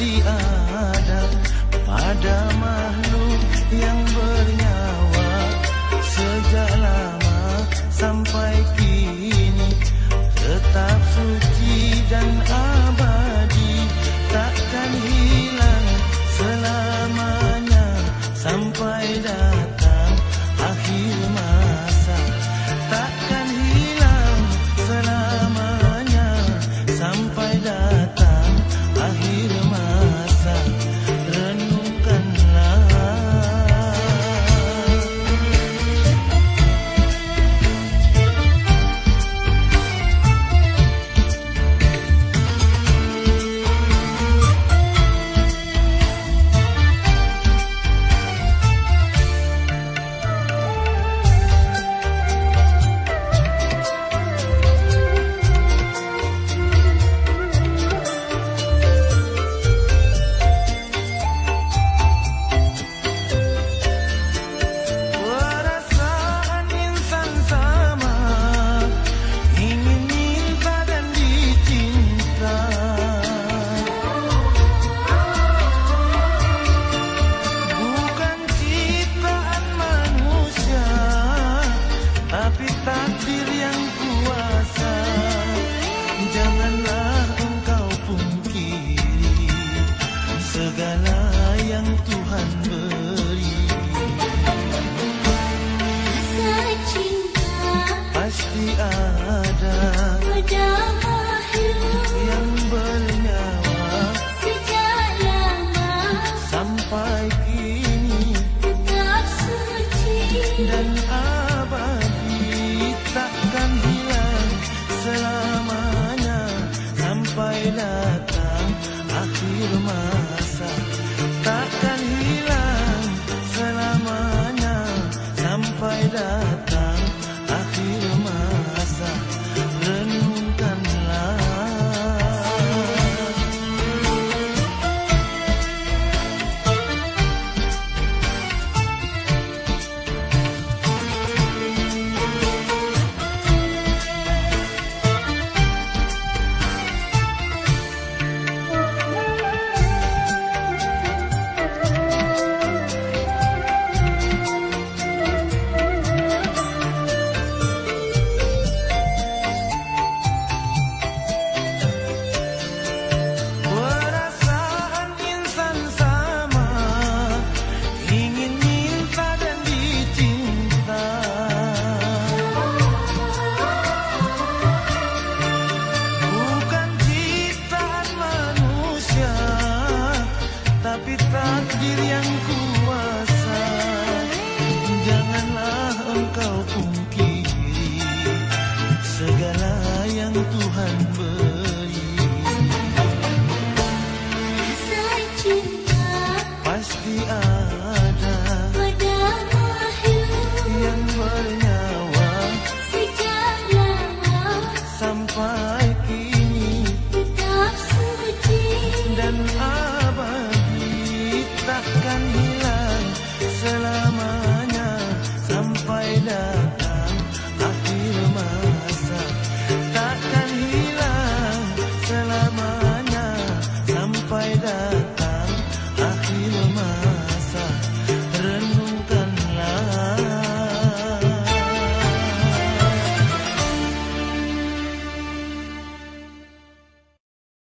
masih pada makhluk yang bernyawa sejak lama sampai kini tetap suci dan abadi takkan hilang selamanya sampai dah. 等爱。Habitat diri yang ku